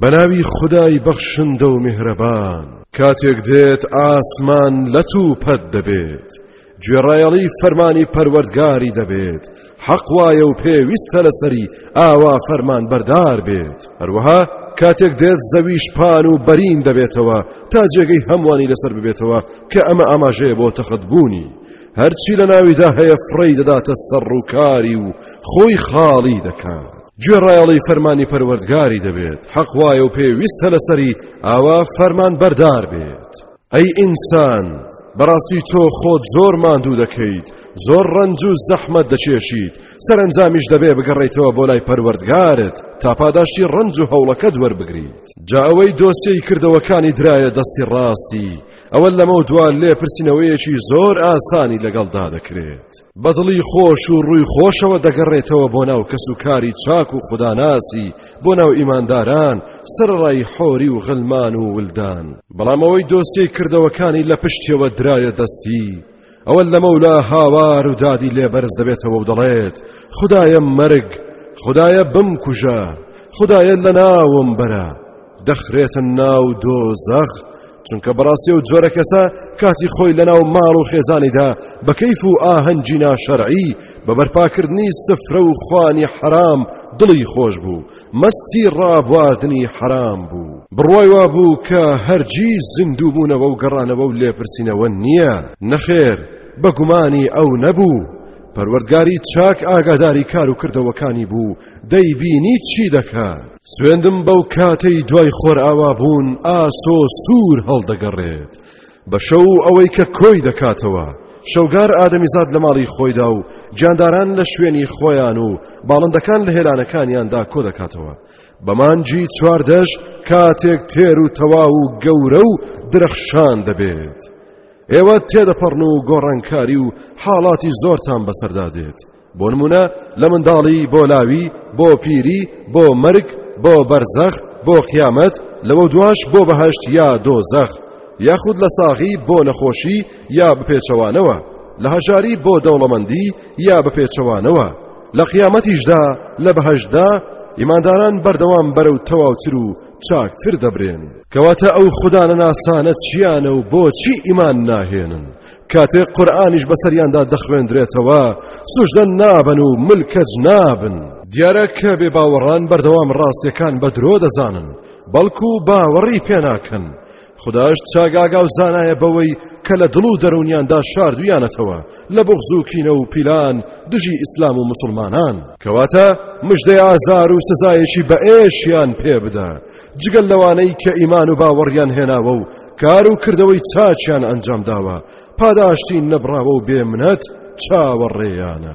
بەناوی خودای بەخشندە و میهرەبان کاتێک دێت ئاسمان لەت و پەت دەبێت گوێڕایەڵی فەرمانی پەروەردگاری دەبێت حەق وایە و پێویستە لەسەری ئاوا فەرمان بەردار بێت هەروەها کاتێک دێت زەویش پان و بەرین دەبێتەوە تا جێگەی هەمووانی لەسەر ببێتەوە کە ئەمە ئاماژەیە بۆ تەخت بوونی هەرچی لە ناویدا هەیە فڕی دەداتە سەر ڕووکاری و خۆی خاڵی دەکات گوێڕایەڵی فەرمانی پەروەردگاری دەبێت حەق وایە و پێویستە لەسەری ئاوا فەرمان بەردار بێت ئەی ئینسان بەڕاستی تۆ خۆت زۆر ماندوو دەکەیت زۆر ڕنج و زەحمەت دەچێشیت سەرنجامیش دەبێ بگەڕیتەوە بۆ لای پەروەردگارت تا پاداشتی ڕنج و هەوڵەکەت وەربگریت جا ئەوەی دۆسیەی کردەوەکانی درایە دەستی ڕاستی ئەوە لەمە دوا لێپرسینەوەیەکی زۆر ئاسانی لەگەڵدا دەکرێت بە دڵی خۆش و ڕووی خۆشەوە دەگەڕێتەوە بۆ ناو کەس و کاری چاک و خوداناسی بۆ ناو ئیمانداران سەرڕای حۆری و غلمان و ولدان بەڵام ئەوەی دۆسیەی کردەوەکانی لە پشتیەوە درایە دەستی ئەوە لە مەولا هاوار و دادی لێبەرز دەبێتەوە و دەڵێت خدایە مەرگ خدایە بمکوژە خدایە لە ناوم بەرە دەخرێتە ناو دۆزەخ چونکە بەڕاستی و جۆرە کەسە کاتی خۆی لەناو ماڵ و خێزانیدا بە کەیف و ئاهەنگی ناشەرعی بە بەرپاکردنی سفرە و خوانی حرام دڵی خۆش بوو مەستی ڕابواردنی حرام بوو بڕوای وا بوو کە هەرگی زیندوو بوونەوە و گەڕانەوە و لێپرسینەوە نییە نەخێر بە گومانی ئەو نەبوو پەروەردگاری چاک ئاگاداری کار و کردەوەکانی بوو دەیبینی چی دەکات سوێندم بەو کاتەی دوای خۆرئاوا بوون ئاسۆ سوور هەڵدەگەڕێت بە شەو ئەوەی کە کۆی دەکاتەوە شەوگار ئادەمیزاد لە ماڵی خۆیدا و جانداران لە شوێنی خۆیان و باڵندەکان لە هێلانەکانیاندا کۆ دەکاتەوە بەمانجی چواردەش کاتێک تێر و تەوا و گەورە و درەخشان دەبێت ئێوە تێدەپەڕن و گۆڕانکاری و حاڵاتی زۆرتان بەسەردا دێت بۆ نمونە لە منداڵی بۆ لاوی بۆ پیری بۆ مەرگ بۆ بەرزەخ بۆ قیامەت لەوە دواش بۆ بەهشت یا دۆ زەخ یاخود لە ساغی بۆ نەخۆشی یا بپێچەوانەوە لە هەژاری بۆ دەوڵەمەندی یا بپێچەوانەوە لە قیامەتیشدا لە بەهشدا ئیمانداران بەردەوام بەرەو تەواوتر و چاکتر دەبرێن کەواتە ئەو خوددانە ناسانە چیانە و بۆچی ئیمان ناهێنن کاتێ قورئانیش بەسەریاندا دەخوێندرێتەوە سوژدە نابن و ملکەج نابن دیارە کە بێ باوەڕان بەردەوام ڕاستیەکان بە درۆ دەزانن بەڵکو و باوەڕی پێناکەن خداش چاگاگا و زانایە بەوەی کە لە دڵ و دەرونیاندا شاردویانەتەوە لە بغزووکینە و پیلان دژی ئیسلام و مسلمانان کەواتە مژدەی ئازار و سزایەکی بە ئێشیان پێ بدە جگەل لەوانەی کە ئیمان و باوەڕیان هێناوە و کار و کردەوەی چاچیان ئەنجام داوە پاداشتی نەبراوە و بێمنەت چاوەڕێیانە